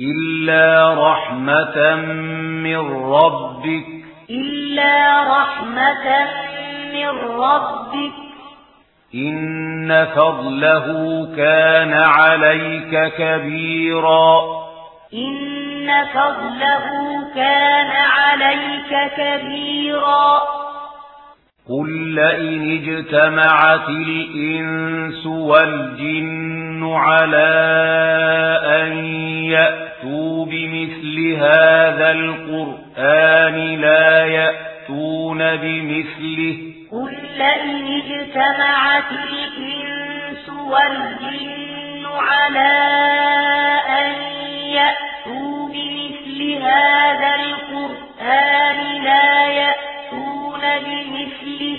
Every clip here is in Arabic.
إلا رحمة من ربك إلا رحمة من ربك إن فضله كان عليك كبيرا إن فضله كان عليك كبيرا قل لئن اجتمعت الإنس والجن على أن يأتي يأتوا بمثل هذا القرآن لا يأتون بمثله قل لئن اجتمعت الإنس والجن على أن يأتوا بمثل هذا القرآن لا يأتون بمثله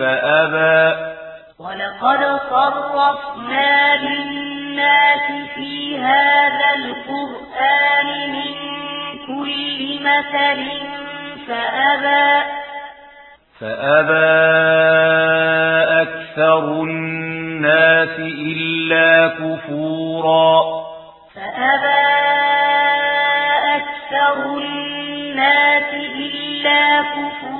فأبى. ولقد صرفنا للناس في هذا القرآن من كل مثل فأبى. فأبى أكثر الناس إلا كفورا. فأبى أكثر الناس إلا كفورا.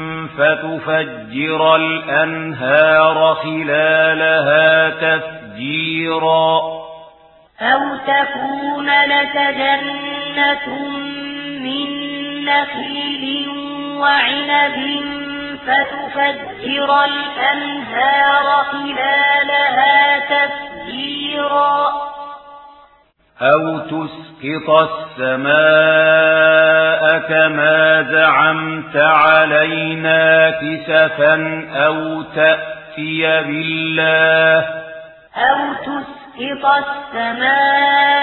فتفجر الأنهار خلالها تفجيرا أو تكون لك جنة من نخيل وعنب فتفجر الأنهار خلالها تفجيرا أو تسقط السماء كما زعمت علينا كسفا أو تأتي بالله أو تسقط السماء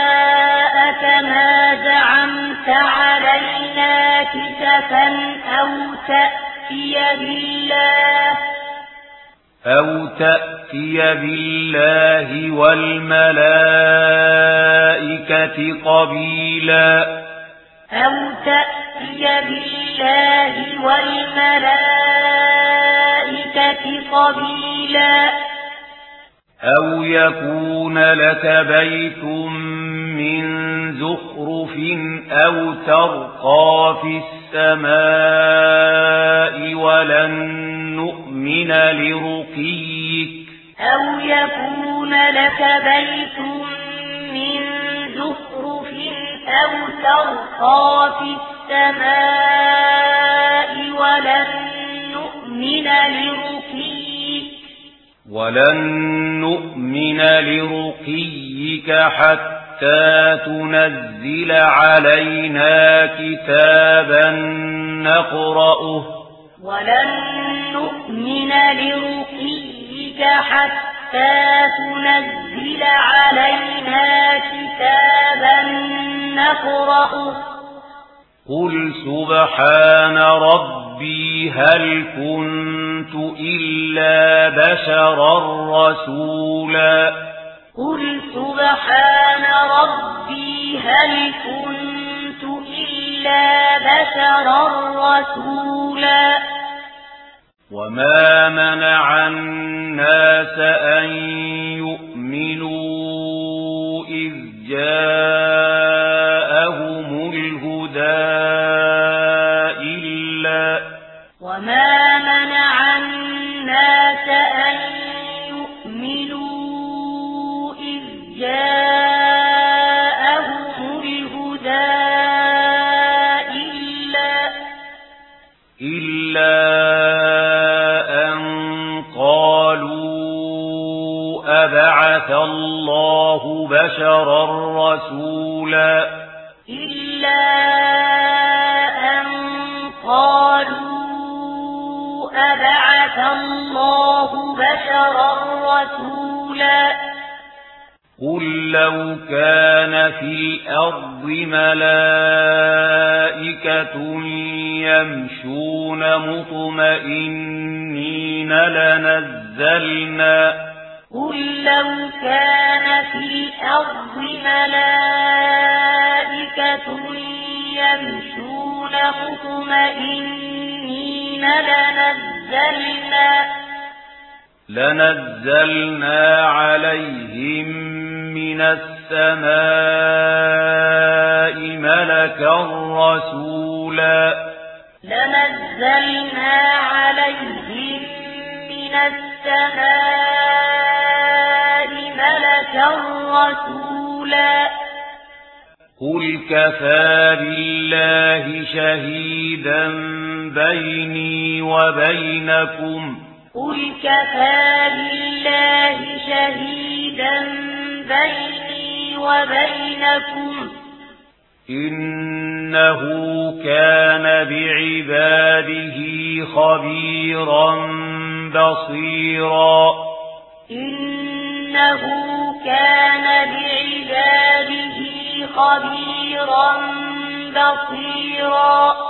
كما زعمت علينا كسفا أو تأتي بالله أو تأتي بالله والملائكة قبيلا أو تأتي بالله والملائكة قبيلا أو يكون لك بيت من زخرف أو ترقى في السماء ولن نؤمن لرقيك. أو يكون لك بيت من زخرف أو ترقى في السماء ولن نؤمن لرقيك ولن نؤمن لرقيك حتى تنزل علينا كتابا نقرأه ولن نؤمن لرقيك حتى حتى تنزل علينا كتابا نقرأه. قل سبحان ربي هل كنت إلا بشرا رسولا. قل سبحان ربي هل كنت إلا بشرا رسولا. وما منع الناس أن يؤمنوا بعث الله بشرا رسولا. إلا أن قالوا أبعث الله بشرا رسولا. قل لو كان في الأرض ملائكة يمشون مطمئنين لنزلنا قل لو كان في الأرض ملائكة يمشون مطمئنين لنزلنا لنزلنا عليهم من السماء ملكا رسولا لنزلنا عليهم من السماء رسولا قل كفى بالله شهيدا بيني وبينكم. قل كفى بالله شهيدا بيني وبينكم. إنه كان بعباده خبيرا بصيرا. إنه كان بعباده خبيرا بصيرا.